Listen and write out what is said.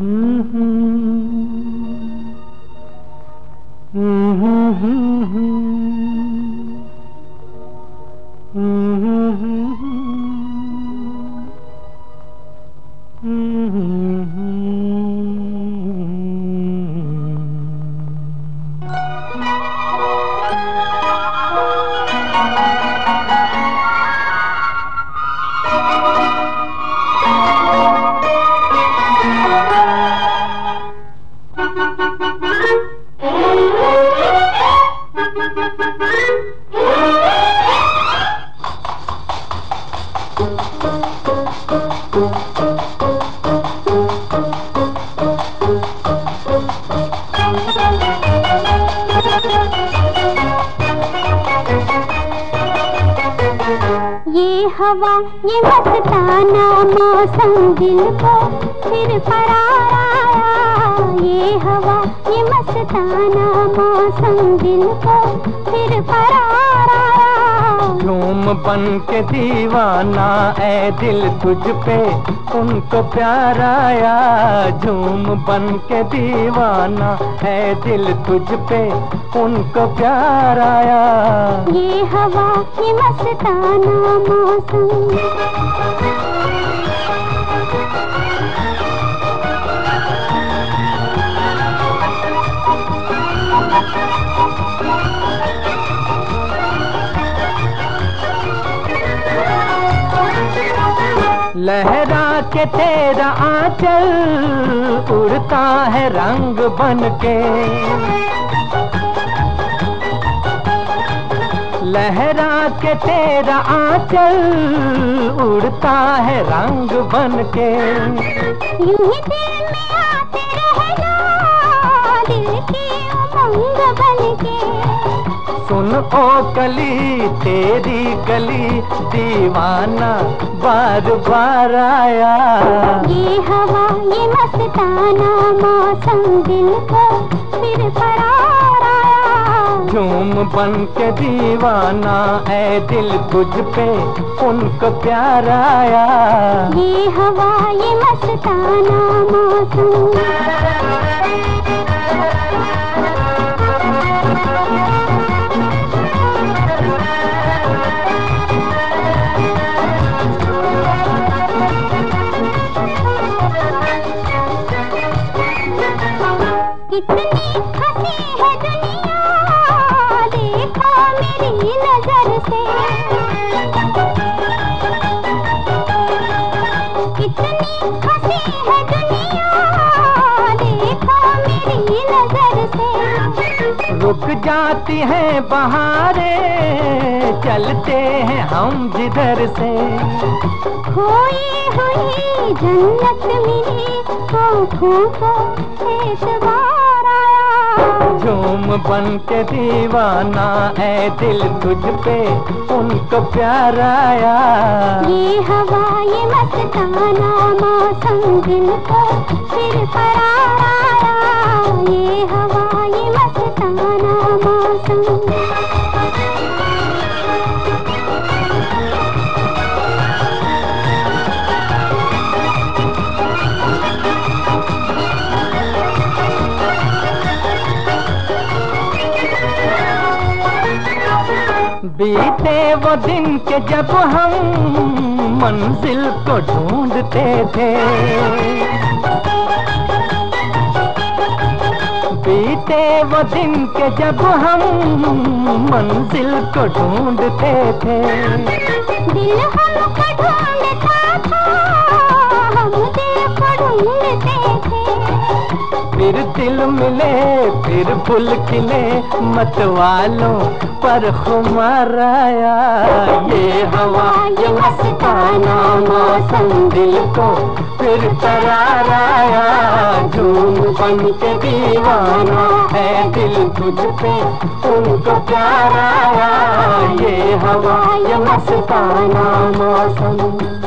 Mm-hmm. हवा, ये मस्ताना मौसम दिल को फिर करार ये हवा, ये मस्ताना मौसम दिल को फिर करार बन के दीवाना ए दिल तुझ पे। उनको प्यार आया झूम बन के दीवाना है दिल तुझ पे। उनको प्यार आया ये हवा की मस्ताना मौसम। लहरा के तेरा आंचल उड़ता है रंग बन के। लहरा के तेरा आंचल उड़ता है रंग बन के। यूँ ही दिल में सुन ओ कली तेरी गली दीवाना बार बार आया। ये हवा ये मस्ताना मौसम दिल को फिर करार आया। झूम बन के दीवाना है दिल तुझ पे उनको प्यार आया। ये हवा ये मस्ताना मौसम। कितनी हँसी है दुनिया देखो मेरी नज़र से। कितनी हँसी है दुनिया देखो मेरी नज़र से। रुक जाती हैं बहारें चलते हैं हम जिधर से। खोई हुई जन्नत मिली आँखों को एतबार झूम बन के दीवाना है दिल तुझ पे, उनको प्यार आया ये हवा, ये मस्ताना मौसम दिल को फिर करार आया ये हवा, ये मस्ताना मौसम। बीते वो दिन के जब हम मंजिल को ढूंढते थे। बीते वो दिन के जब हम मंजिल को ढूंढते थे। दिल हमको ढूंढता फिर दिल मिले फिर फूल खिले मत वालों पर खुमार आया। ये हवा ये मस्ताना मौसम दिल को फिर करार आया। झूम बन के दीवाना है दिल तुझ पे उनको प्यार आया। ये हवा ये मस्ताना मौसम।